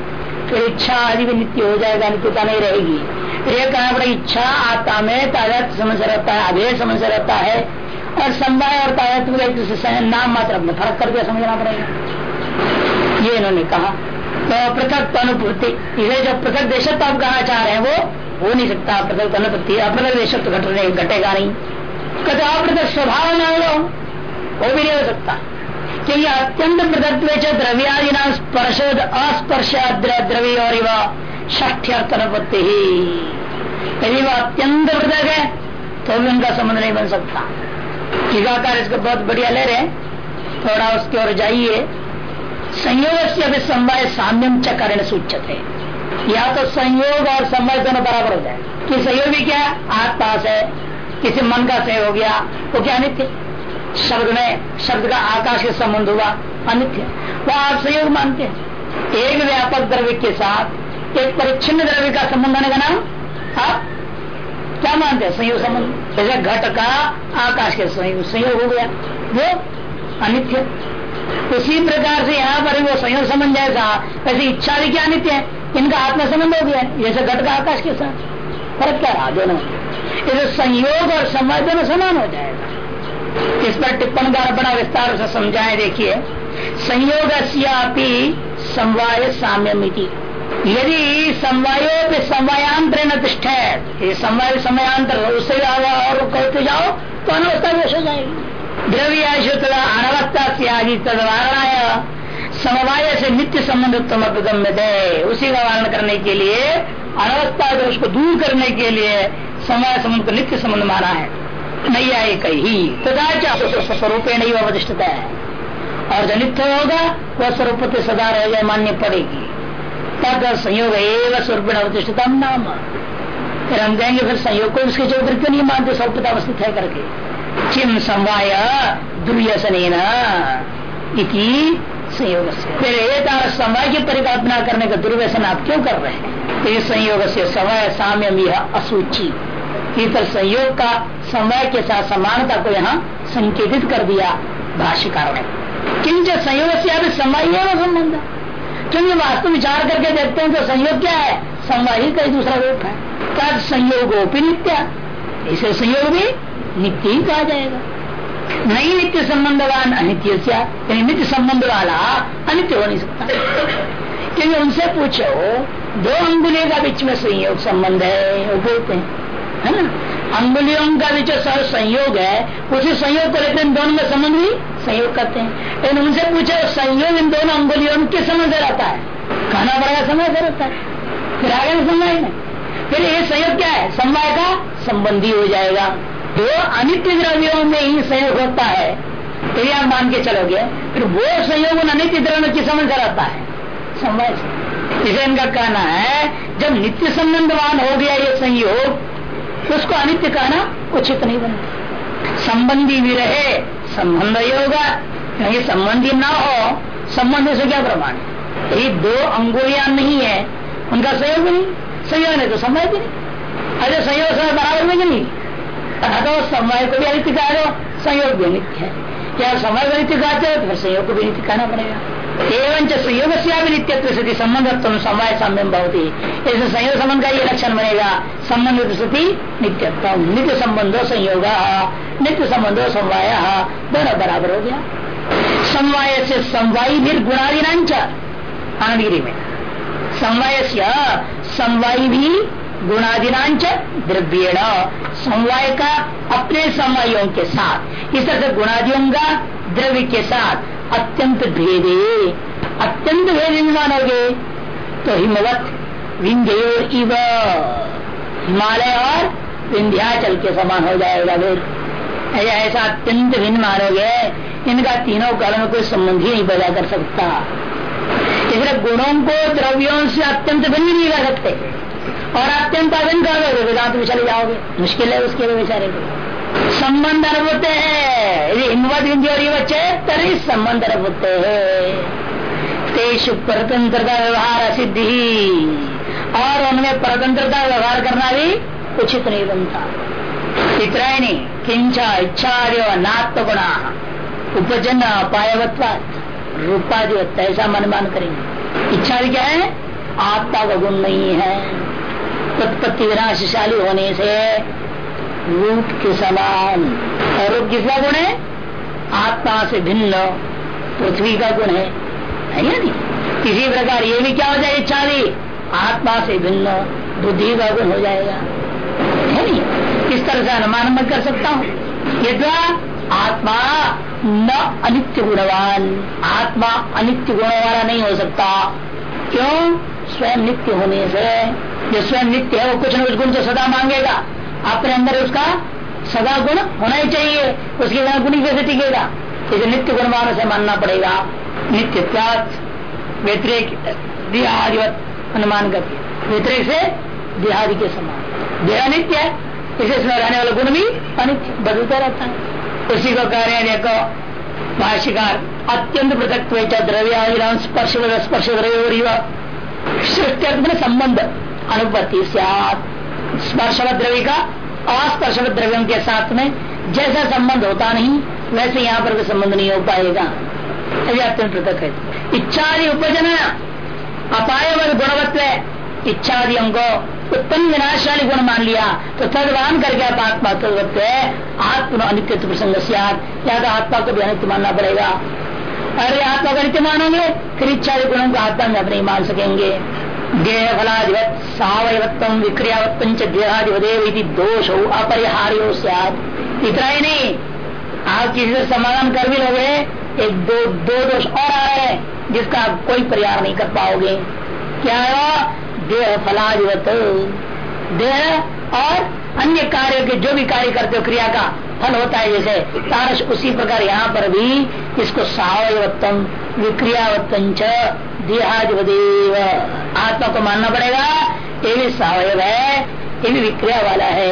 फिर इच्छा आदि भी नित्य हो जाएगा, नित्यता नहीं रहेगी। फिर यह इच्छा, आत्मा में ताजत समझ रहता है अभेद समझ रहता है, और संवाय और ताजत नाम मात्र अपने फ़र्क करके समझना पड़ेगा। ये इन्होंने कहा। तो पृथक अनुभूति इसे जो पृथक देशत्व आप कहना चाह रहे हैं, वो हो नहीं सकता। पृथक अनुभूति अपृथक देशत्व घटेगा नहीं। कहते अपृथक स्वभाव न हो, वो भी नहीं हो सकता। क्योंकि अत्यंत पृथक द्रव्यादि नाम स्पर्श अस्पर्श द्रव्य और ही यदि वह अत्यंत पृथक है तो भी उनका संबंध नहीं बन सकता। टीकाकार इसको बहुत बढ़िया ले रहे थोड़ा उसकी ओर जाइए। संयोग से अभी साम्यम सूचित है या तो संयोग और संवाय दोनों बराबर हो जाए। कि संयोग भी क्या? आत्मा है। किसी मन का संयोग हो गया, वो क्या नित्य? शब्द में, शब्द का आकाश के संबंध हुआ, अनित्य। वह आप संयोग मानते हैं। एक व्यापक द्रव्य के साथ एक परिच्छिन्न द्रव्य का संबंध होने का नाम? आप क्या मानते हैं? संयोग संबंध? जैसे घट का आकाश के संयोग संयोग हो गया। वो अनित्य। उसी प्रकार से यहाँ पर वो संयोग संबंध जैसा, वैसे इच्छा भी क्या नित्य है? इनका आत्मा संबंध हो गया। जैसे घट का आकाश के साथ। फ़र्क क्या रहा? दोनों। इसे संयोग और समय दोनों समान हो जाएगा। इस पर टिप्पण का बड़ा विस्तार से समझाए, देखिए। संयोग समवाय साम्यमिति। यदि समवायो पे समवायांतर न तिष्ठे समवाय समयांतर उससे और कहते जाओ तो अनवस्था हो जाएगी। द्रव्य अनवस्था से आदि समवाय से नित्य संबंध गम्य दे। उसी का वारण करने के लिए, अनवस्था दोष को दूर करने के लिए समवाय संबंध को नित्य संबंध माना है। नहीं आए कही तथा स्वरूप नहीं अवधिष्ठता है और जो नित्य होगा, वह स्वरूप सदा रह जाए, मान्य पड़ेगी। तद संयोग एवं स्वरूप अवधिष्ठता नाम। फिर हम कहेंगे, फिर संयोग को उसके चौधरी क्यों नहीं मानते? स्वरूपता अवस्थित है करके। किम समवाय दुर्यसन इति संयोग फिर एक समय की परिकल्पना करने का दुर्व्यसन आप क्यों कर रहे हैं? तो इस संयोग से समय साम्यम यह असूची। इतर संयोग का समय के साथ समानता को यहाँ संकेतित कर दिया भाष्यकार ने। किंच संयोग से अभी समय संबंध? क्योंकि वास्तु विचार करके देखते हैं तो संयोग क्या है? समय ही कई दूसरा रूप है। तब संयोगोपी नित्या? इसे संयोग भी नित्य ही कहा जाएगा। नहीं नित्य संबंधवान अनित्य नित्य संबंध वाला अनित्य हो नहीं सकता। क्योंकि उनसे पूछो, दो अंगुलियों का बीच में संयोग संबंध है, वो बोलते हैं। है ना? अंगुलियों का भी जो सर संयोग है, उसी संयोग को लेकर इन दोनों में संबंध भी संयोग करते हैं। लेकिन उनसे पूछे संयोग इन दोनों अंगुलियों में किस से रहता है? कहना पड़ेगा, समय से रहता है। फिर आगे समय में फिर ये संयोग क्या है? समय का संबंधी हो जाएगा। दो अनित्य द्रव्यों में ही संयोग होता है। तो आप मान के चलोगे, फिर वो संयोग उन अनित्य द्रव्य की समझ रहता है? समय से। इसे इनका कहना है, जब नित्य संबंधवान हो गया ये संयोग उसको अनित्य कहना उचित नहीं बनता। संबंधी भी रहे, संबंध ही। होगा क्योंकि संबंधी ना हो, संबंध से क्या प्रमाण है? ये दो अंगुलियाँ नहीं है, उनका सहयोग नहीं। संयोग नहीं तो समय भी नहीं। अरे सहयोग से बराबर में नहीं। तो समय को भी अनित्य कह रहे हो, संयोग भी अनित्य है। क्या समय को नित्य कहते हो तो फिर संयोग को भी नित्य कहना पड़ेगा। एवं संयोग से नित्यत्व स्थिति संबंध समय साम्य बहुत ऐसे संयोग संबंध का ये लक्षण बनेगा संबंध स्थिति नित्यत्व। नित्य संबंधो संयोग नित्य संबंधो समवाय। दोनों बराबर हो गया। समवाय से समवायी भी गुणादीनांच आनंदगिरी में समवाय से समवायी भी गुणादिनांच द्रव्येण। समवाय का अपने समवायों के साथ। इस तरह से गुणादियों का द्रव्य के साथ। अत्यंत भेदे, अत्यंत भेद मानोगे तो हिमवत, विंध्योर इव। हिमालय और विंध्याचल के समान हो जाएगा भेद ऐसा अत्यंत भिन्न मानोगे, इनका तीनों में कोई संबंध ही नहीं पैदा कर सकता। इसलिए गुणों को द्रव्यों से अत्यंत भिन्न नहीं कर सकते। और अत्यंत अभिन्न कर दोगे वेदांत में चले जाओगे। मुश्किल है, उसके लिए बेचारे को। संबंध अनुभूत है। हिमवत हिंदी और बच्चे तरी संबंध अनुभूत है। तेज परतंत्रता व्यवहार सिद्धि और उनमें परतंत्रता व्यवहार करना भी उचित नहीं बनता। इतना ही नहीं, किंचा इच्छा नात्म गुणा उपजन पायवत्वा रूपाधिवत्ता ऐसा मन मान करेंगे। इच्छा भी क्या है? आत्मा का गुण नहीं है। उत्पत्ति विनाशशाली होने से लूट के समान। और रूप किसका गुण है? आत्मा से भिन्न पृथ्वी का गुण है। नहीं? किसी प्रकार ये भी क्या हो जाए इच्छा भी? आत्मा से भिन्न बुद्धि का गुण हो जाएगा। है नहीं? किस तरह से अनुमान मैं कर सकता हूँ। यदा आत्मा न अनित्य गुणवान। आत्मा अनित्य गुण वाला नहीं हो सकता। क्यों? स्वयं नित्य होने से जो स्वयं नित्य है वो कुछ न कुछ गुण तो सदा मांगेगा अपने अंदर उसका सदा गुण होना ही चाहिए उसके बिना गुण कैसे टिकेगा इसे नित्य गुणवान से मानना पड़ेगा नित्य त्याग व्यतिरिक देहादिवत अनुमान करके व्यतिरिक से देहादि के समान देह नित्य है इसे इसमें रहने वाला गुण भी अनित्य बदलता रहता है उसी को कह रहे हैं देखो भाष्यकार अत्यंत पृथक द्रव्य स्पर्श स्पर्श द्रव्य सृष्टि संबंध अनुपत्ति स्पर्श द्रव्य का अस्पर्श द्रव्यों के साथ में जैसा संबंध होता नहीं, वैसे यहाँ पर भी संबंध नहीं हो पाएगा। अत्यंत पृथक है। इच्छादि उपजन अपाय गुणवत्व इच्छादियों को उत्पन्न विनाशाली गुण मान लिया तो तदवान करके आप आत्मा तत्व आत्म अनित्य प्रसंग या तो आत्मा को भी अनित्य मानना पड़ेगा। अरे आत्मा को अनित्य मानोगे, फिर इच्छा गुणों को आत्मा में अपने मान सकेंगे। देह फलाधिवत सवयवत्व, विक्रियावत्व देहाधिपदेव दोष, अपरिहार्यो इतना ही नहीं आप किसी से समाधान कर भी लोगे, एक दो दो दोष और आ रहे हैं, जिसका आप कोई परिहार नहीं कर पाओगे। क्या है देह फलाधिवत देह और अन्य कार्य के जो भी कार्य करते हो, क्रिया का फल होता है जैसे तारस, उसी प्रकार यहाँ पर भी इसको सावयवत्तम, विक्रियावत्तम देहाधिपदेव। आत्मा को मानना पड़ेगा, ये भी सवयव है, ये भी विक्रिया वाला है।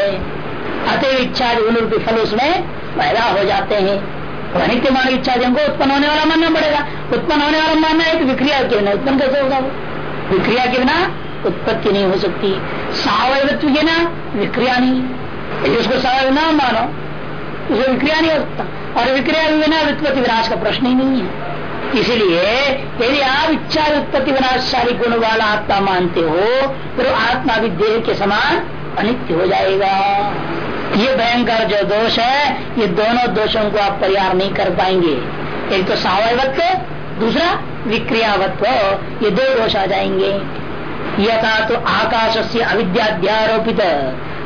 अतः इच्छा उनरूपी फल उसमें पैदा हो जाते हैं। अनित्य मान इच्छा को उत्पन्न होने वाला मानना पड़ेगा। उत्पन्न होने वाला मानना है तो विक्रिया के बिना उत्पन्न कैसे होगा वो? विक्रिया के बिना उत्पत्ति नहीं हो सकती। सवयत्व के ना विक्रिया नहीं। उसको सवय ना मानो, उसे विक्रिया नहीं हो सकता। और विक्रिया बिना उत्पत्ति विनाश का प्रश्न ही नहीं है। इसलिए यदि आप इच्छा उत्पत्ति विनाशशाली गुण वाला आत्मा मानते हो तो आत्मा भी देह के समान अनित्य हो जाएगा। ये भयंकर जो दोष है, ये दोनों दोषों को आप परिहार नहीं कर पाएँगे। एक तो सावयवत्व, दूसरा विक्रियावत्व। ये दो दोष आ जाएँगे। यथा तो आकाश से अविद्यारोपित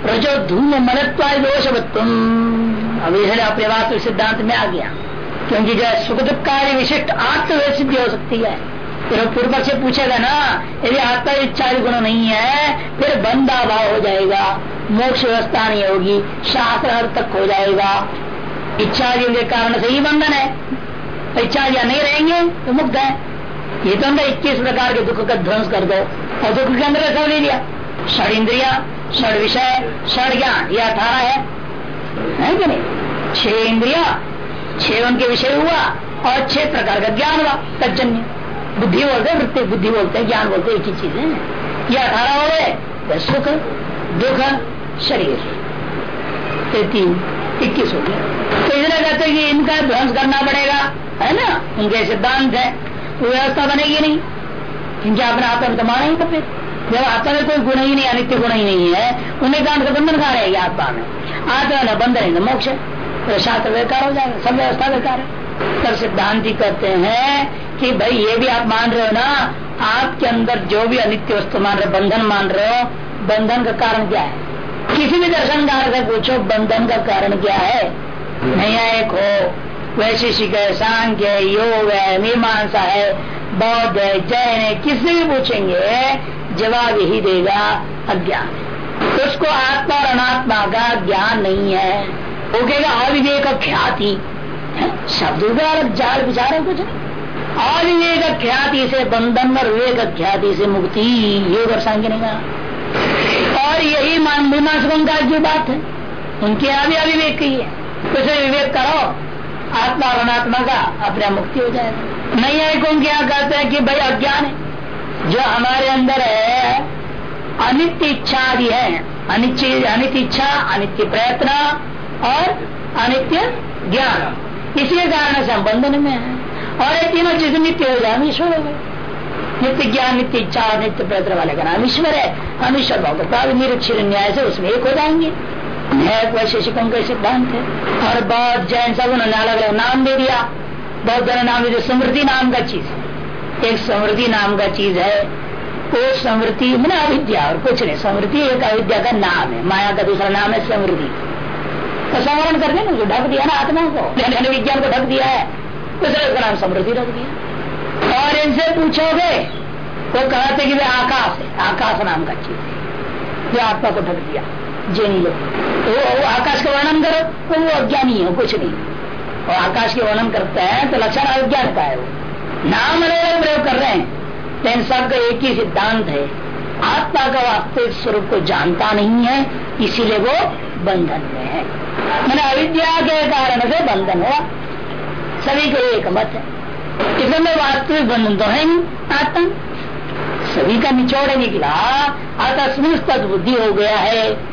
रजो धूम मनत्व दोषवत्व अभी अपने वास्तविक सिद्धांत में आ गया। क्योंकि जो सुख दुख कार्य विशिष्ट आत्म सिद्धि हो सकती है। फिर पूर्व से पूछेगा ना, यदि आत्मा इच्छा गुण नहीं है, फिर बंदा भाव हो जाएगा, मोक्ष व्यवस्था नहीं होगी, शास्त्र तक हो जाएगा। इच्छा के कारण से ही बंधन है। इच्छा नहीं रहेंगे तो मुक्त है। ये तो अंदर इक्कीस प्रकार के दुख का ध्वंस कर दो। और दुख के अंदर सब ले लिया। षड इंद्रिया, षड विषय, षड ज्ञान, ये अठारह है। कि नहीं? छह इंद्रिया, छह उनके विषय हुआ और छह प्रकार का ज्ञान हुआ। तजन्य बुद्धि बोलते वृत्ति बुद्धि बोलते हैं, ज्ञान बोलते एक ही चीज़ है। ये अठारह हो गए। सुख, दुख, शरीर। तीन, इक्कीस हो गया तो इसलिए कहते हैं कि इनका ध्वंस करना पड़ेगा। है ना? उनके सिद्धांत है। तो व्यवस्था बनेगी नहीं। क्योंकि अपने आत्मा तो माना ही तो फिर। जब आत्मा में कोई गुण ही नहीं अनित्य गुण ही नहीं है, उन्हें कारण का बंधन कहा रहेगी आत्मा में? आत्मा में बंधन है तो मोक्ष है। तो शास्त्र बेकार हो जाएगा, सब व्यवस्था बेकार है। तब सिद्धांति कहते हैं कि भाई, ये भी आप मान रहे हो ना, आपके अंदर जो भी अनित्य वस्तु मान रहे बंधन मान रहे हो, बंधन का कारण क्या है? किसी भी दर्शनकार से पूछो, बंधन का कारण क्या है? नया एक हो। वैशिषिक है सांख्य है योग है, मीमांसा है, बौद्ध है, जैन है, किसी भी पूछेंगे? जवाब ही देगा, अज्ञान। उसको आत्मा और अनात्मा का ज्ञान नहीं है। वो कहेगा अविवेक ख्याति शब्द जाल विचार है कुछ अविवेक ख्याति से बंधन और विवेक ख्याति से मुक्ति, योग और सांख्य नहीं और यही मीमांसकों का जो बात है, उनके यहाँ भी अविवेक ही है। उसे विवेक करो। आत्मा और अनात्मा का अपने मुक्ति हो जाएगा। नहीं है कौन क्या कहते हैं कि भाई अज्ञान है। जो हमारे अंदर है, अनित्य इच्छा आदि है। अनित्य अनित्य इच्छा, अनित्य प्रयत्न और अनित्य ज्ञान। इसी कारण से हम बंधन में है। और ये तीनों चीज़ नित्य हो जाए ईश्वर हो गए। नित्य ज्ञान, नित्य इच्छा और नित्य प्रयत्न वाले का नाम ईश्वर है। हम ईश्वर भाव निरीक्षण न्याय से उसमें एक हो जाएँगे। वैशेषिकों का सिद्धांत है। और बौद्ध जैन सब उन्होंने अलग अलग नाम दे दिया। बहुत बौद्ध नाम जो समृद्धि नाम का चीज़। एक समृद्धि नाम का चीज़ है। वो समृद्धि मैंने अविद्या, और कुछ नहीं। समृद्धि एक अविद्या का नाम है। माया का दूसरा नाम है समृद्धि। तो संवरण करने ना ढक दिया ना आत्मा को। विज्ञान को ढक दिया है। दूसरे उसका नाम समृद्धि रख दिया। और इनसे पूछोगे, वो कहते कि वे आकाश है। आकाश नाम का चीज़ है। जो आत्मा को ढक दिया। जैनी लोग तो वो आकाश का वर्णन करो तो वो अज्ञानी है कुछ नहीं। और आकाश के वर्णन करता है तो लक्षण अज्ञान का है वो। नाम अलग प्रयोग कर रहे हैं लेकिन सबका एक ही सिद्धांत है। आत्मा का वास्तविक स्वरूप को जानता नहीं है, इसीलिए वो बंधन में है। मैंने अविद्या के कारण से बंधन हुआ। सभी के एक मत है। इसमें वास्तविक बंधन तो है नहीं, आत्म। सभी का निचोड़ निकला आकस्मिक तद बुद्धि हो गया है।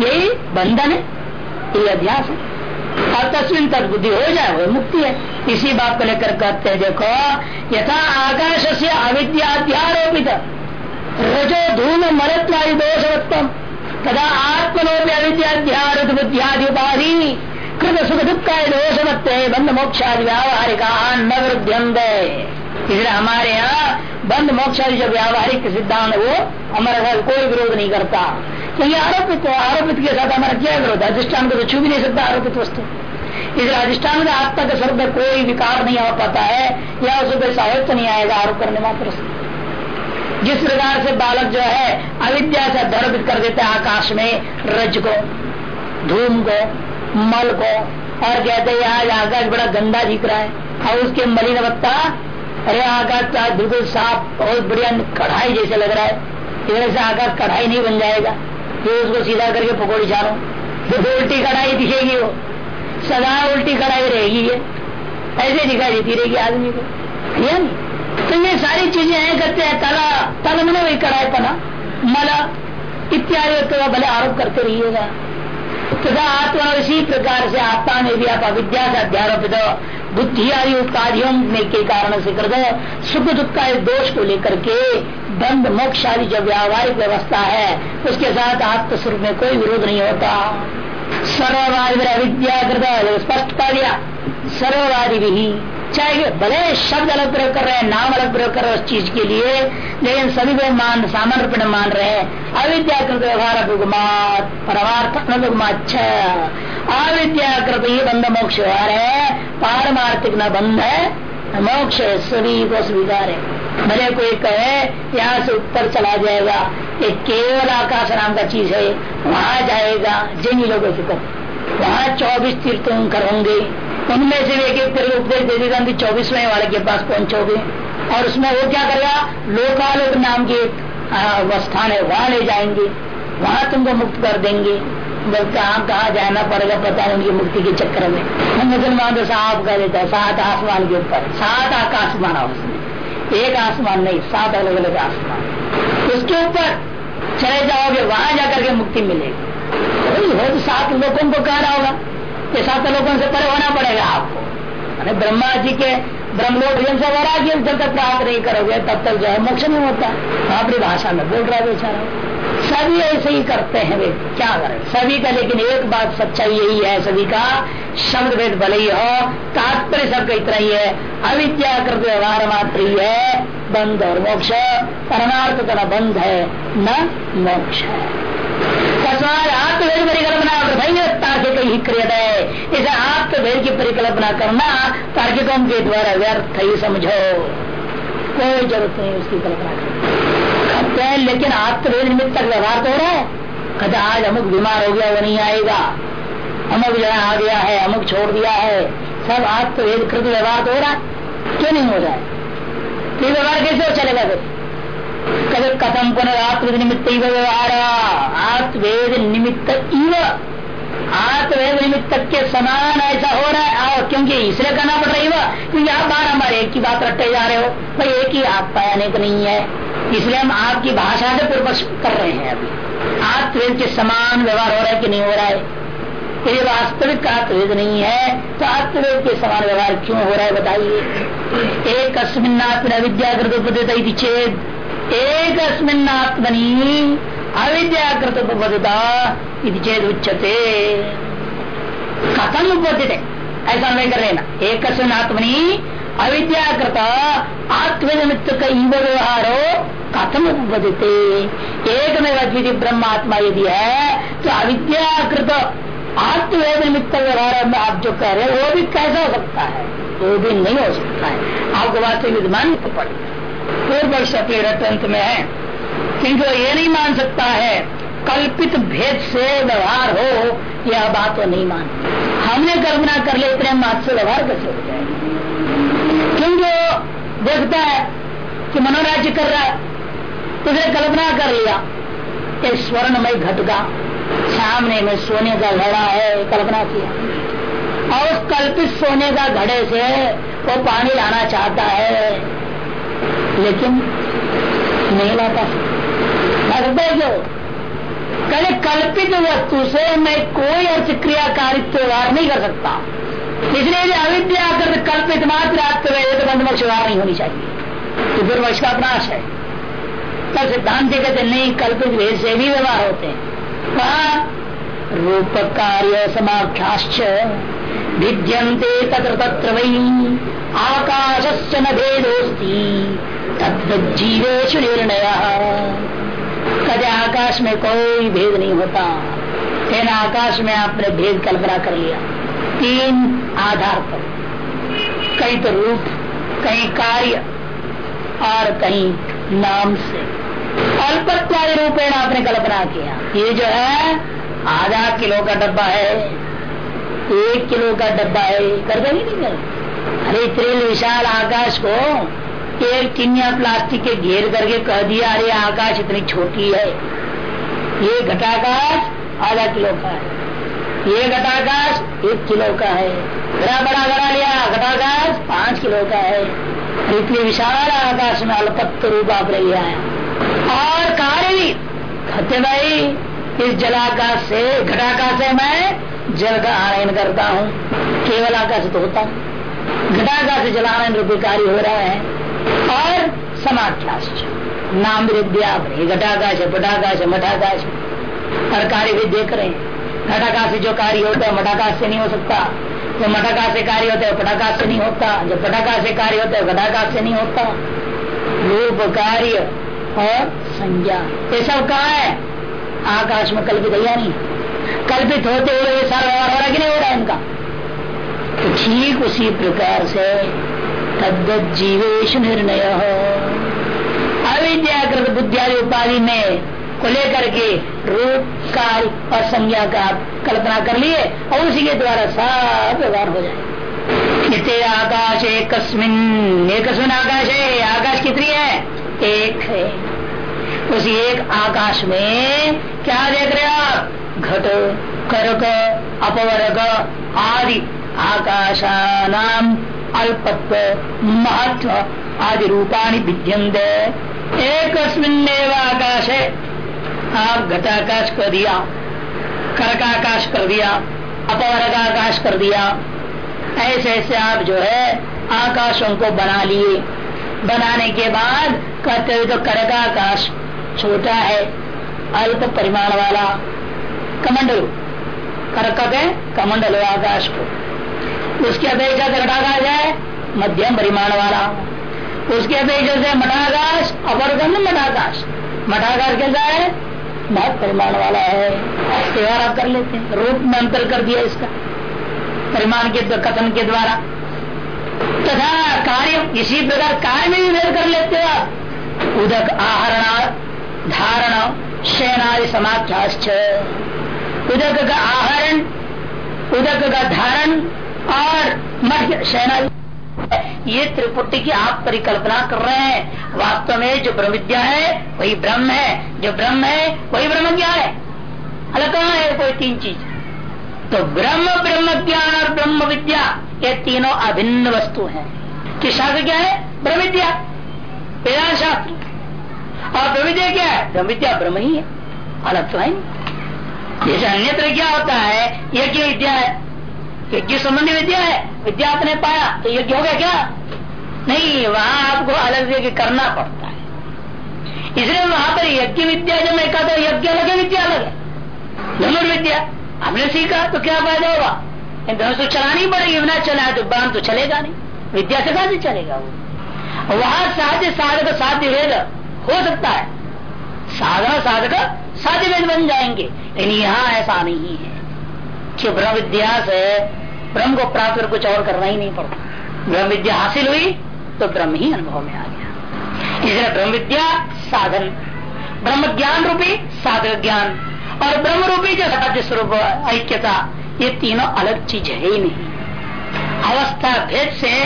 यही बंधन है ये अध्यास है। अतस्विन तद बुद्धि हो जाए, वो मुक्ति है। इसी बात को लेकर कहते हैं, देखो, यथा आकाश से अविद्याध्यारोपित, रजो धूम मरत्वायु दोषवत्तम तथा आत्मनोपि अविद्याध्यारोप बुद्धियादि उपाधि कृत सुख दुख का दोषवत्त बंद मोक्षादि व्यावहारिका न इसलिए हमारे यहाँ बंद मोक्षादि जो व्यावहारिक सिद्धांत वो हमारे साथ कोई विरोध नहीं करता। क्योंकि आरोपित आरोपित के साथ हमारा क्या विरोध अधिष्ठान को तो छू भी नहीं सकता आरोपित वस्तु। इसलिए अधिष्ठान में आत्मा के में कोई विकार नहीं हो पाता है, या उसमें साहित्य नहीं आएगा आरोप करने मात्र जिस प्रकार से बालक जो है, अविद्या से धर्मित कर देते हैं आकाश में, रज को, धूम को, मल को, और कहते हैं आज आकाश बड़ा गंदा दिख रहा है, और उसके मलिनवत्ता अरे आकाश तो आज बिल्कुल साफ़ बहुत बढ़िया कढ़ाई जैसे लग रहा है। इधर से आकाश कढ़ाई नहीं बन जाएगा। फिर उसको सीधा करके पकौड़ी छानो। तो उल्टी कढ़ाई दिखेगी वो। सदा उल्टी कढ़ाई रहेगी ये। ऐसे दिखाई देती रहेगी आदमी को। तो ये सारी चीज़ें हैं, करते हैं, तला, तल मैंने वही कढ़ाई पना मला, इत्यादि तो भले आरोप करते रहिएगा। तथा आत्मा इसी प्रकार से आत्मा में भी आप अविद्या से अध्यारोपित बुद्धि आदि उत्पादियों के कारण से दो। सुख दुख का दोष को लेकर के दंड, मोक्ष आदि जो व्यावहारिक व्यवस्था है, उसके साथ आत्मस्वरूप में कोई विरोध नहीं होता। सर्ववादी अविद्या स्पष्ट कर दिया। सर्ववादी भी चाहे भले शब्द अलग प्रयोग कर रहे हैं, नाम अलग प्रयोग कर रहे उस चीज़ के लिए, लेकिन सभी को मान, सामान्य रूप मान रहे हैं। अविद्याकृत व्यवहार परमार्थ अविद्याकृत ही बंध मोक्ष व्यवहार है, पारमार्थिक न बंध है, मोक्ष है, सभी को स्वीकार है। भले कोई कहे, यहाँ से ऊपर चला जाएगा, ये केवल आकाश नाम का चीज़ है, वहाँ जाएगा, जिन लोगों से वहाँ चौबीस तीर्थंकर होंगे। उनमें से एक एक तरह उपदेश दे देगा चौबीसवें वाले के पास पहुंचोगे। और उसमें वो क्या करेगा? लोकालोक नाम की एक स्थान है वहाँ ले जाएँगे। वहाँ तुमको मुक्त कर देंगे। कहाँ कहाँ जाना पड़ेगा पता नहीं उनकी मुक्ति के चक्कर में। मुसलमान तो साफ़ कर देता है, सात आसमान के ऊपर। सात आकाश माना उसने। एक आसमान नहीं, सात अलग अलग आसमान। उसके ऊपर चले जाओगे, वहाँ जाकर के मुक्ति मिलेगी। हो तो सात लोगों को कह रहा होगा ये सात लोगों से परे होना पड़ेगा आपको। अरे ब्रह्मा जी के ब्रह्मलोक से वैराग्य जब तक प्राप्त नहीं करोगे, तब तक जो है मोक्ष नहीं होता। अपनी भाषा में बोल रहा है बेचारा। सभी ऐसे ही करते हैं वे। क्या करें? सभी का लेकिन एक बात सच्चाई यही है, सभी का शब्द भेद भले ही हो, तात्पर्य सबका इतना ही है। अविद्याकृत व्यवहार मात्र ही है। बंध और मोक्ष। परमार्थ का बंध है, न मोक्ष है। तस्मात आत्मवेद परिकल्पना तार्किक ही क्रियत है। इसे आत्मवेद की परिकल्पना करना तार्किकों के द्वारा व्यर्थ ही समझो। कोई ज़रूरत नहीं उसकी कल्पना करते हैं, लेकिन आत्मवेद निमित्त तक व्यवहार तो रहा है। कहते आज अमुक बीमार हो गया, वो नहीं आएगा। अमुक जो आ गया है, अमुक छोड़ दिया है। सब आत्मवेद कृत व्यवहार तो हो रहा है। क्यों नहीं हो रहा है? तो व्यवहार कैसे चलेगा फिर? कभी कथम पुनरात्म निमित्त व्यवहार? आत्वेद निमित्त इव आत्मवेद निमित्त के समान ऐसा हो रहा है आओ क्योंकि इसलिए करना पड़ रही है क्योंकि आप बार हमारे एक ही बात रटते जा रहे हो। भाई, एक ही आत्मा अनेक नहीं है। इसलिए हम आपकी भाषा से पूर्व कर रहे हैं अभी। आत्मवेद के समान व्यवहार हो रहा है कि नहीं हो रहा है? यदि वास्तविक आत्मवेद नहीं है तो आत्मवेद के समान व्यवहार क्यों हो रहा है, बताइए। एक अस्मिन्नात्म विद्याकृत उपदित चेत। एक आत्मनि अविद्याकृत उपपदता चेत उच्चते कथम उपदित ऐसा नहीं कर लेना एक आत्मनि अविद्याकृत आत्मनिमित्त व्यवहार व्यवहारो कथम उपदित एक में अद्वितीय ब्रह्मात्मा यदि है तो अविद्यात आत्मवेद निमित्त व्यवहार में आप जो कह रहे हैं, वो भी कैसा हो सकता है? वो भी नहीं हो सकता है। आपको वास्तविक विद्यमान पड़ेगा। पूर्व पक्ष अपने रतंत्र में है। क्योंकि वो ये नहीं मान सकता है, कल्पित भेद से व्यवहार हो, यह बात वो नहीं मान हमने कल्पना कर लिया इतने मात्र से व्यवहार कैसे हो जाएगा? क्योंकि वो देखता है कि मनोराज्य कर रहा है, उसने कल्पना कर लिया एक स्वर्णमय घट का सामने में सोने का घड़ा है, कल्पना किया। और उस कल्पित सोने का घड़े से वो पानी लाना चाहता है। लेकिन नहीं लाता लगता क्यों कहले कल्पित वस्तु से मैं कोई अर्थ क्रियाकारित्व व्यवहार नहीं कर सकता। इसलिए अविद्या कर कल्पित मात्र आत्मवेद तो बंद व्यवहार नहीं होनी चाहिए। तो वश का नाश है। तब सिद्धांत कहते नहीं, कल्पित भेद से भी व्यवहार होते हैं। कहा रूप कार्य समाख्याश्च भिद्यंते तत्र तत्र वही आकाश न भेदोस्ती तद जीवेश निर्णय। कदे आकाश में कोई भेद नहीं होता। लेकिन आकाश में आपने भेद कल्पना कर लिया। तीन आधार पर। कहीं तो रूप कहीं कार्य, और कहीं नाम से। अल्पत्वादि रूपेण आपने कल्पना किया। ये जो है, आधा किलो का डब्बा है, एक किलो का डब्बा है कर देंगे नहीं कर अरे त्रिल विशाल आकाश को एक चिन्या प्लास्टिक के घेर करके कह दिया, अरे, आकाश इतनी छोटी है। ये घटाकाश आधा किलो का है। ये घटाकाश एक किलो का है। बड़ा बड़ा घड़ा लिया, घटाकाश पाँच किलो का है। इतने विशाल आकाश में अल्पत्व रूप आप लिया है। और कार्य भी भाई, इस जलाकाश से, घटाकाश से मैं जल का आयन करता हूँ। केवल आकाश तो होता घटाकाश से जलायन रूपी कार्य हो रहा है। और समाख्याश नाम विद्या घटाकाश है पटाकाश है मठाकाश और कार्य भी देख रहे हैं घटाकाश से जो कार्य होता है मठाकाश से नहीं हो सकता। जो मठाकाश से कार्य होता है पटाकाश से नहीं होता। जो पटाकाश से कार्य होता है घटाकाश से नहीं होता। रूप, कार्य और संज्ञा। ये सब कहा है? आकाश में कल्पित है नहीं? कल्पित होते हुए सारा व्यवहार हो रहा कि नहीं हो रहा है इनका? तो ठीक उसी प्रकार से तद्वत जीवेश निर्णय अविद्याकृत बुद्धियादि उपाधि में को लेकर के रूप काल और संज्ञा का कल्पना कर लिए और उसी के द्वारा सब व्यवहार हो जाए। आकाश एक आकाश है आकाश कितनी है? एक है। उसी एक आकाश में क्या देख रहे हो आप? घट, करक, अपवर्ग आदि आकाशानाम अल्पत्व, महत्व आदि रूपाणी विद्यंते एक आकाश है आप घटाकाश कर दिया, कर्काकाश कर दिया, अपवर्गाकाश कर दिया। ऐसे ऐसे आप जो है आकाशों को बना लिए। बनाने के बाद कहते हुए तो कर्काकाश छोटा है, अल्प परिमाण वाला। कमंडल कर्क है, कमंडल आकाश को। उसकी अपेक्षा से घटाकाश है मध्यम परिमाण वाला। उसकी अपेक्षा से मठाकाश अपर्गम मठाकाश। मठाकाश कैसा है? बहुत परिमाण वाला है। व्यवहार आप कर लेते हैं। रूप में अंतर कर दिया इसका। परिमाण के कथन के द्वारा। तथा कार्य, इसी प्रकार कार्य में भी भेद कर लेते हो आप। उदक आहरण, धारण, शयनादि समाख्याश्च। उदक का आहरण, उदक का धारण और मध्य शयनादि ये त्रिपुटी की आप परिकल्पना कर रहे हैं। वास्तव में जो ब्रह्म विद्या है, वही ब्रह्म है। जो ब्रह्म है, वही ब्रह्म ज्ञान है। अलग कहा है कोई तीन चीज़? तो ब्रह्म ब्रह्म ज्ञान और ब्रह्म विद्या ये तीनों अभिन्न वस्तु हैं। कि शास्त्र क्या है? ब्रह्म विद्या वेदांत शास्त्र। और ब्रह्म विद्या क्या है? ब्रह्म विद्या ब्रह्म ही है। अलग तो है जैसे अन्यत्र क्या होता है? यज्ञ विद्या है? यज्ञ संबंधी विद्या है, विद्या आपने पाया तो यज्ञ हो गया क्या? नहीं, वहाँ आपको अलग से करना पड़ता है। इसलिए वहाँ पर यज्ञ विद्या जब मैं कहता हूँ, यज्ञ अलग है, विद्या अलग है। धनुर्विद्या आपने सीखा तो क्या फ़ायदा होगा? धनुष तो चलानी पड़ेगी, बिना चला तो बाण तो चलेगा नहीं। विद्या से कहा चलेगा वो? वहाँ साध्य साधक, साध्य वेद हो सकता है। साधना साधक, साध्य वेद बन जाएँगे, लेकिन यहाँ ऐसा नहीं है। कि ब्रह्म विद्या से ब्रह्म को प्राप्त कर कुछ और करना ही नहीं पड़ता। ब्रह्म विद्या हासिल हुई तो ब्रह्म ही अनुभव में आ गया। इसलिए ब्रह्म विद्या साधन। ब्रह्म ज्ञान रूपी साधक ज्ञान और ब्रह्म रूपी जो साध्य स्वरूप, ऐक्यता, ये तीनों अलग चीज़ है ही नहीं। अवस्था भेद से,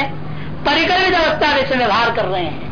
परिकल्पित अवस्था से व्यवहार कर रहे हैं।